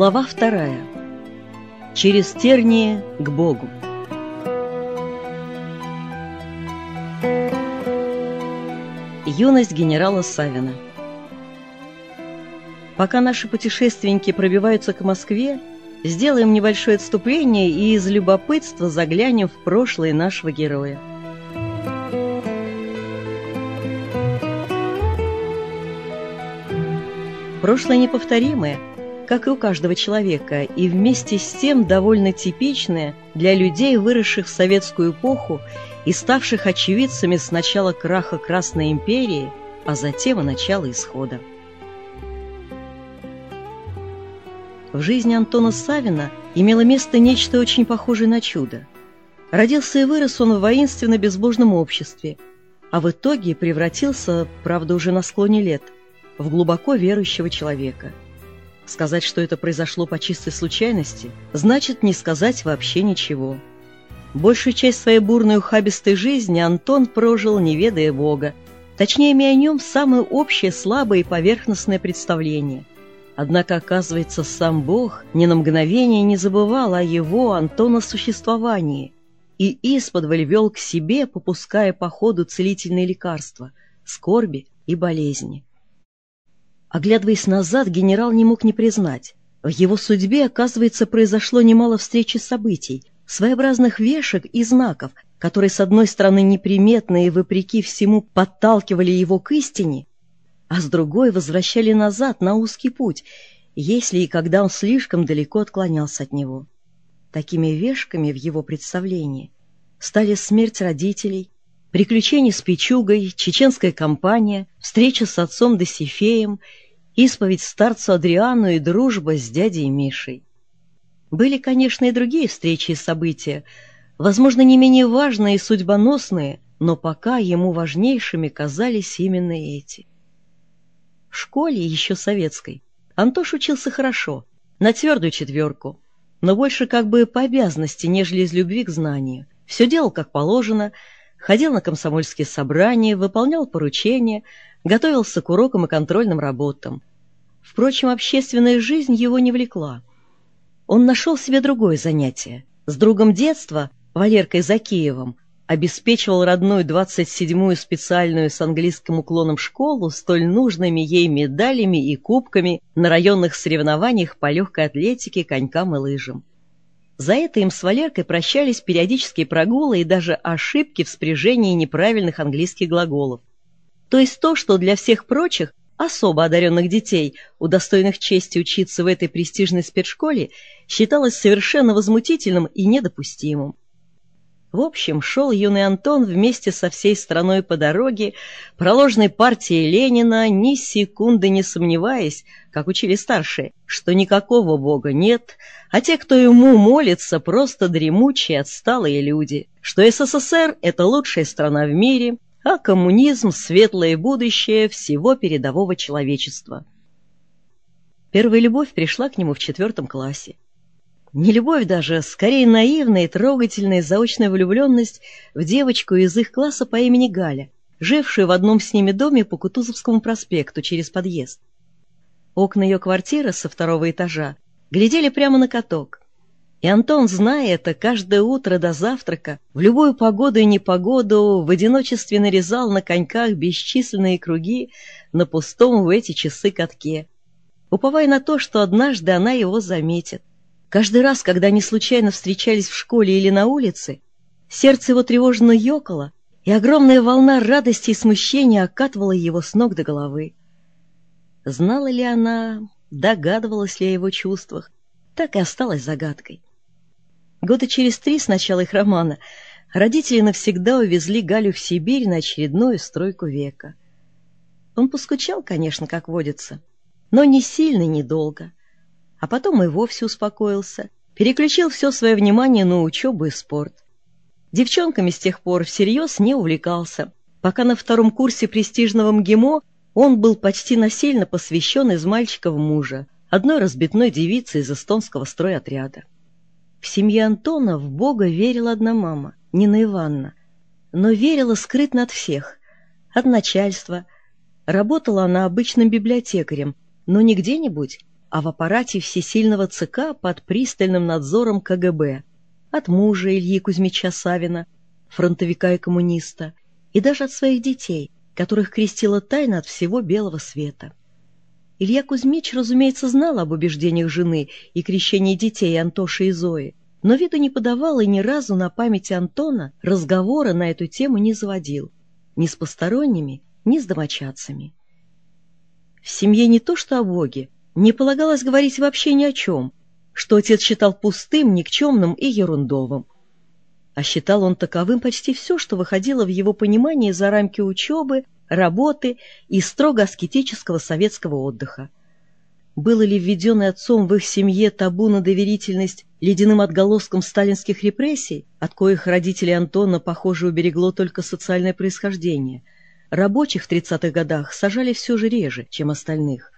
Глава вторая. Через тернии к Богу. Юность генерала Савина. Пока наши путешественники пробиваются к Москве, сделаем небольшое отступление и из любопытства заглянем в прошлое нашего героя. Прошлое неповторимое, как и у каждого человека, и вместе с тем довольно типичное для людей, выросших в советскую эпоху и ставших очевидцами сначала краха Красной империи, а затем и начала исхода. В жизни Антона Савина имело место нечто очень похожее на чудо. Родился и вырос он в воинственно-безбожном обществе, а в итоге превратился, правда уже на склоне лет – в глубоко верующего человека. Сказать, что это произошло по чистой случайности, значит не сказать вообще ничего. Большую часть своей бурной ухабистой жизни Антон прожил, не ведая Бога, точнее, имея о нем самое общее, слабое и поверхностное представление. Однако, оказывается, сам Бог ни на мгновение не забывал о его, Антона, существовании и исподволь вел к себе, попуская по ходу целительные лекарства, скорби и болезни. Оглядываясь назад, генерал не мог не признать. В его судьбе, оказывается, произошло немало встречи событий, своеобразных вешек и знаков, которые, с одной стороны, неприметно и, вопреки всему, подталкивали его к истине, а с другой возвращали назад на узкий путь, если и когда он слишком далеко отклонялся от него. Такими вешками в его представлении стали смерть родителей, приключения с Пичугой, чеченская кампания, встреча с отцом Досифеем исповедь старцу Адриану и дружба с дядей Мишей. Были, конечно, и другие встречи и события, возможно, не менее важные и судьбоносные, но пока ему важнейшими казались именно эти. В школе, еще советской, Антош учился хорошо, на твердую четверку, но больше как бы по обязанности, нежели из любви к знанию. Все делал как положено, ходил на комсомольские собрания, выполнял поручения, готовился к урокам и контрольным работам. Впрочем, общественная жизнь его не влекла. Он нашел себе другое занятие. С другом детства, Валеркой Закиевым, обеспечивал родную 27-ю специальную с английским уклоном школу столь нужными ей медалями и кубками на районных соревнованиях по легкой атлетике, конькам и лыжам. За это им с Валеркой прощались периодические прогулы и даже ошибки в спряжении неправильных английских глаголов. То есть то, что для всех прочих особо одаренных детей, удостоенных чести учиться в этой престижной спецшколе, считалось совершенно возмутительным и недопустимым. В общем, шел юный Антон вместе со всей страной по дороге, проложенной партией Ленина, ни секунды не сомневаясь, как учили старшие, что никакого Бога нет, а те, кто ему молится, просто дремучие отсталые люди, что СССР — это лучшая страна в мире, а коммунизм — светлое будущее всего передового человечества. Первая любовь пришла к нему в четвертом классе. Не любовь даже, скорее наивная и трогательная заочная влюбленность в девочку из их класса по имени Галя, жившую в одном с ними доме по Кутузовскому проспекту через подъезд. Окна ее квартиры со второго этажа глядели прямо на каток, и Антон, зная это, каждое утро до завтрака, в любую погоду и непогоду, в одиночестве нарезал на коньках бесчисленные круги на пустом в эти часы катке, уповая на то, что однажды она его заметит. Каждый раз, когда они случайно встречались в школе или на улице, сердце его тревожно ёкало, и огромная волна радости и смущения окатывала его с ног до головы. Знала ли она, догадывалась ли о его чувствах, так и осталась загадкой. Года через три с начала их романа родители навсегда увезли Галю в Сибирь на очередную стройку века. Он поскучал, конечно, как водится, но не сильно недолго. А потом и вовсе успокоился, переключил все свое внимание на учебу и спорт. Девчонками с тех пор всерьез не увлекался, пока на втором курсе престижного МГИМО он был почти насильно посвящен из мальчика в мужа, одной разбитной девицы из эстонского стройотряда. В семье Антона в Бога верила одна мама, Нина Ивановна, но верила скрытно от всех, от начальства. Работала она обычным библиотекарем, но не где-нибудь, а в аппарате всесильного ЦК под пристальным надзором КГБ, от мужа Ильи Кузьмича Савина, фронтовика и коммуниста, и даже от своих детей, которых крестила тайна от всего белого света. Илья Кузьмич, разумеется, знал об убеждениях жены и крещении детей Антоши и Зои, но виду не подавал и ни разу на памяти Антона разговора на эту тему не заводил, ни с посторонними, ни с домочадцами. В семье не то что о Боге, не полагалось говорить вообще ни о чем, что отец считал пустым, никчемным и ерундовым. А считал он таковым почти все, что выходило в его понимании за рамки учебы, работы и строго аскетического советского отдыха. Было ли введенное отцом в их семье табу на доверительность ледяным отголоском сталинских репрессий, от коих родители Антона, похоже, уберегло только социальное происхождение? Рабочих в 30-х годах сажали все же реже, чем остальных.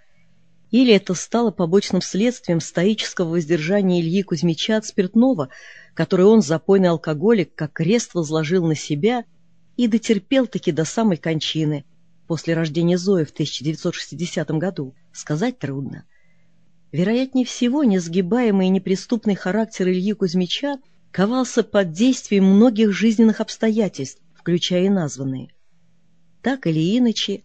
Или это стало побочным следствием стоического воздержания Ильи Кузьмича от спиртного, который он, запойный алкоголик, как крест возложил на себя и дотерпел-таки до самой кончины, после рождения Зои в 1960 году, сказать трудно. Вероятнее всего, несгибаемый и неприступный характер Ильи Кузьмича ковался под действием многих жизненных обстоятельств, включая и названные. Так или иначе,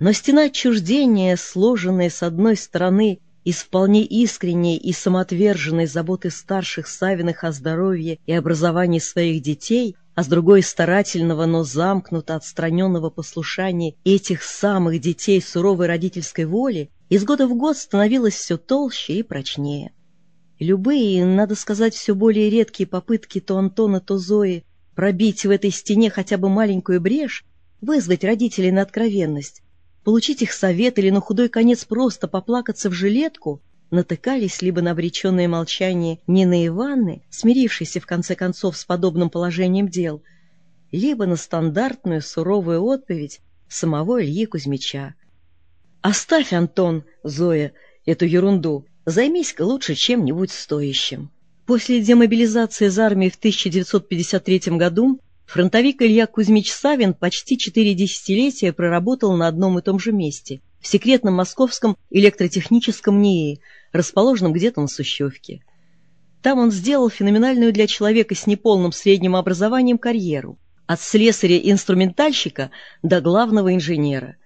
но стена отчуждения, сложенная с одной стороны из вполне искренней и самоотверженной заботы старших Савиных о здоровье и образовании своих детей, а с другой старательного, но замкнуто отстраненного послушания этих самых детей суровой родительской воли, из года в год становилась все толще и прочнее. Любые, надо сказать, все более редкие попытки то Антона, то Зои пробить в этой стене хотя бы маленькую брешь, вызвать родителей на откровенность, получить их совет или на худой конец просто поплакаться в жилетку, натыкались либо на обреченное молчание Нины Ивановны, смирившейся в конце концов с подобным положением дел, либо на стандартную суровую отповедь самого Ильи Кузьмича. «Оставь, Антон, Зоя, эту ерунду, займись-ка лучше чем-нибудь стоящим». После демобилизации из армии в 1953 году фронтовик Илья Кузьмич Савин почти четыре десятилетия проработал на одном и том же месте, в секретном московском электротехническом НИИ, расположенном где-то на Сущевке. Там он сделал феноменальную для человека с неполным средним образованием карьеру, от слесаря-инструментальщика до главного инженера.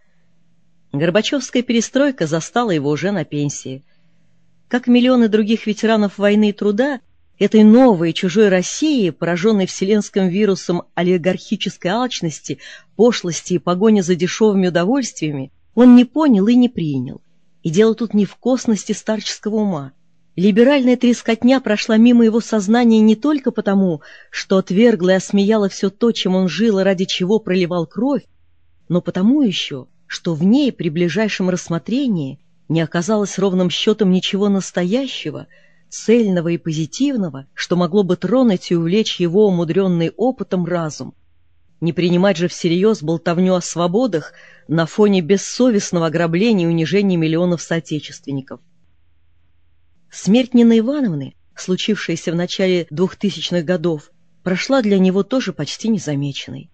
Горбачевская перестройка застала его уже на пенсии. Как миллионы других ветеранов войны и труда, этой новой чужой России, пораженной вселенским вирусом олигархической алчности, пошлости и погони за дешевыми удовольствиями, он не понял и не принял. И дело тут не в косности старческого ума. Либеральная трескотня прошла мимо его сознания не только потому, что отвергла и осмеяла все то, чем он жил и ради чего проливал кровь, но потому еще, что в ней при ближайшем рассмотрении не оказалось ровным счетом ничего настоящего, цельного и позитивного, что могло бы тронуть и увлечь его умудренный опытом разум. Не принимать же всерьез болтовню о свободах на фоне бессовестного ограбления и унижения миллионов соотечественников. Смерть Нины Ивановны, случившаяся в начале 2000-х годов, прошла для него тоже почти незамеченной.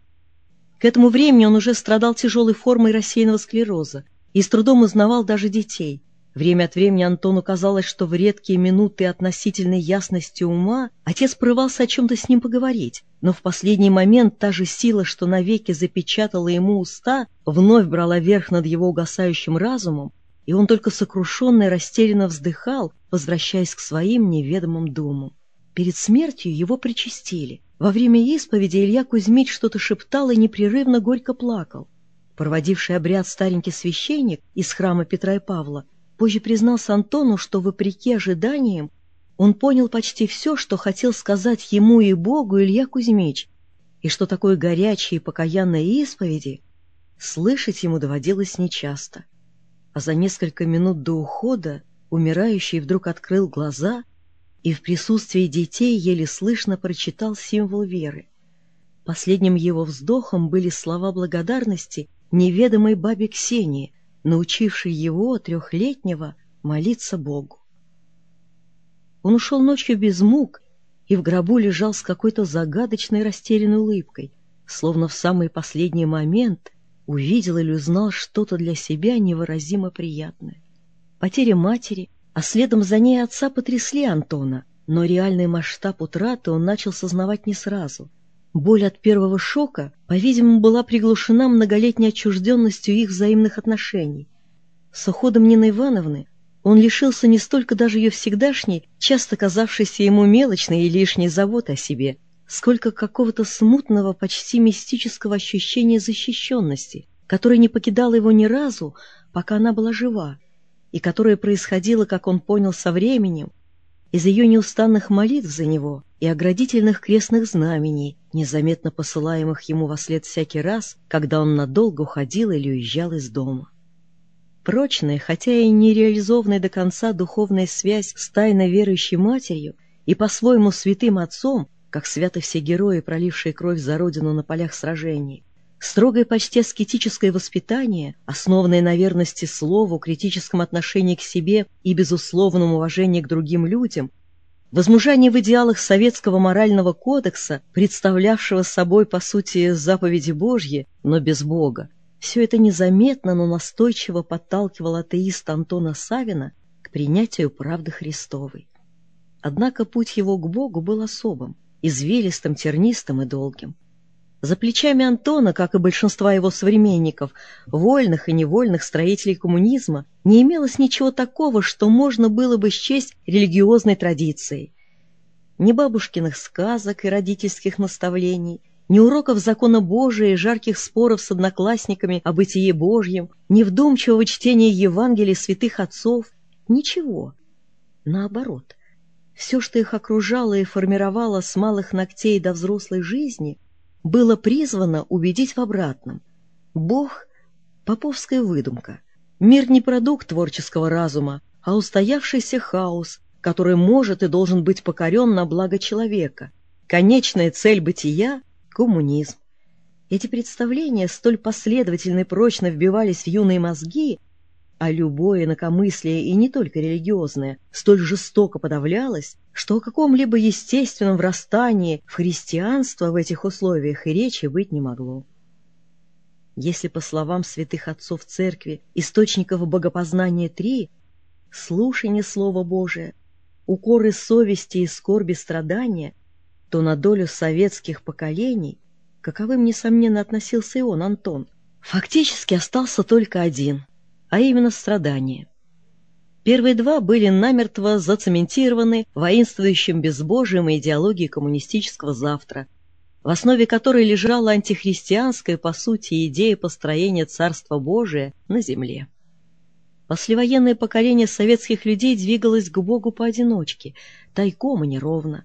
К этому времени он уже страдал тяжелой формой рассеянного склероза и с трудом узнавал даже детей, Время от времени Антону казалось, что в редкие минуты относительной ясности ума отец прорывался о чем-то с ним поговорить, но в последний момент та же сила, что навеки запечатала ему уста, вновь брала верх над его угасающим разумом, и он только сокрушенно и растерянно вздыхал, возвращаясь к своим неведомым думам. Перед смертью его причастили. Во время исповеди Илья Кузьмич что-то шептал и непрерывно горько плакал. Проводивший обряд старенький священник из храма Петра и Павла Позже признался Антону, что, вопреки ожиданиям, он понял почти все, что хотел сказать ему и Богу Илья Кузьмич, и что такое горячие и покаянные исповеди слышать ему доводилось нечасто. А за несколько минут до ухода умирающий вдруг открыл глаза и в присутствии детей еле слышно прочитал символ веры. Последним его вздохом были слова благодарности неведомой бабе Ксении, научивший его, трехлетнего, молиться Богу. Он ушел ночью без мук и в гробу лежал с какой-то загадочной растерянной улыбкой, словно в самый последний момент увидел или узнал что-то для себя невыразимо приятное. Потеря матери, а следом за ней отца потрясли Антона, но реальный масштаб утраты он начал сознавать не сразу. Боль от первого шока, по-видимому, была приглушена многолетней отчужденностью их взаимных отношений. С уходом Нины Ивановны он лишился не столько даже ее всегдашней, часто казавшейся ему мелочной и лишней заботы о себе, сколько какого-то смутного, почти мистического ощущения защищенности, которое не покидало его ни разу, пока она была жива, и которое происходило, как он понял, со временем, из ее неустанных молитв за него и оградительных крестных знамений, незаметно посылаемых ему во след всякий раз, когда он надолго уходил или уезжал из дома. Прочная, хотя и не реализованная до конца духовная связь с тайно верующей матерью и по-своему святым отцом, как святы все герои, пролившие кровь за родину на полях сражений, строгое почти аскетическое воспитание, основанное на верности слову, критическом отношении к себе и безусловном уважении к другим людям, возмужание в идеалах советского морального кодекса, представлявшего собой, по сути, заповеди Божьи, но без Бога, все это незаметно, но настойчиво подталкивал атеиста Антона Савина к принятию правды Христовой. Однако путь его к Богу был особым, извилистым, тернистым и долгим. За плечами Антона, как и большинства его современников, вольных и невольных строителей коммунизма, не имелось ничего такого, что можно было бы счесть религиозной традицией. Ни бабушкиных сказок и родительских наставлений, ни уроков закона Божия и жарких споров с одноклассниками о бытие Божьем, ни вдумчивого чтения Евангелий святых отцов, ничего. Наоборот, все, что их окружало и формировало с малых ногтей до взрослой жизни, было призвано убедить в обратном. Бог — поповская выдумка. Мир не продукт творческого разума, а устоявшийся хаос, который может и должен быть покорен на благо человека. Конечная цель бытия коммунизм. Эти представления столь последовательно и прочно вбивались в юные мозги, а любое инакомыслие, и не только религиозное, столь жестоко подавлялось, что о каком-либо естественном врастании в христианство в этих условиях и речи быть не могло. Если, по словам святых отцов церкви, источников богопознания три — слушание Слова Божия, укоры совести и скорби страдания, то на долю советских поколений, каковым, несомненно, относился и он, Антон, фактически остался только один, а именно страдание. Первые два были намертво зацементированы воинствующим безбожием и идеологией коммунистического завтра, в основе которой лежала антихристианская, по сути, идея построения Царства Божия на земле. Послевоенное поколение советских людей двигалось к Богу поодиночке, тайком и неровно,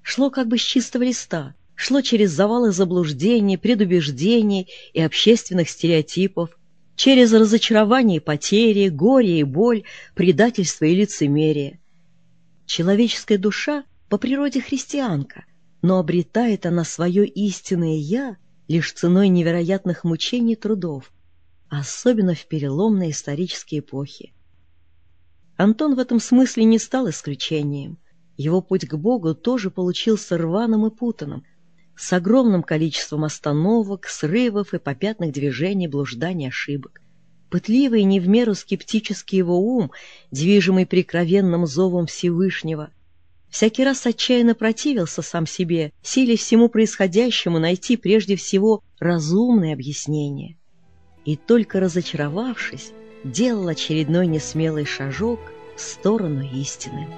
шло как бы с чистого листа, шло через завалы заблуждений, предубеждений и общественных стереотипов, через разочарование и потери, горе и боль, предательство и лицемерие. Человеческая душа по природе христианка, но обретает она свое истинное «я» лишь ценой невероятных мучений и трудов, особенно в переломные исторические эпохи. Антон в этом смысле не стал исключением – его путь к Богу тоже получился рваным и путанным, с огромным количеством остановок, срывов и попятных движений, блужданий, ошибок. Пытливый и не в меру скептический его ум, движимый прикровенным зовом Всевышнего, всякий раз отчаянно противился сам себе, силе всему происходящему найти прежде всего разумное объяснение. И только разочаровавшись, делал очередной несмелый шажок в сторону истины.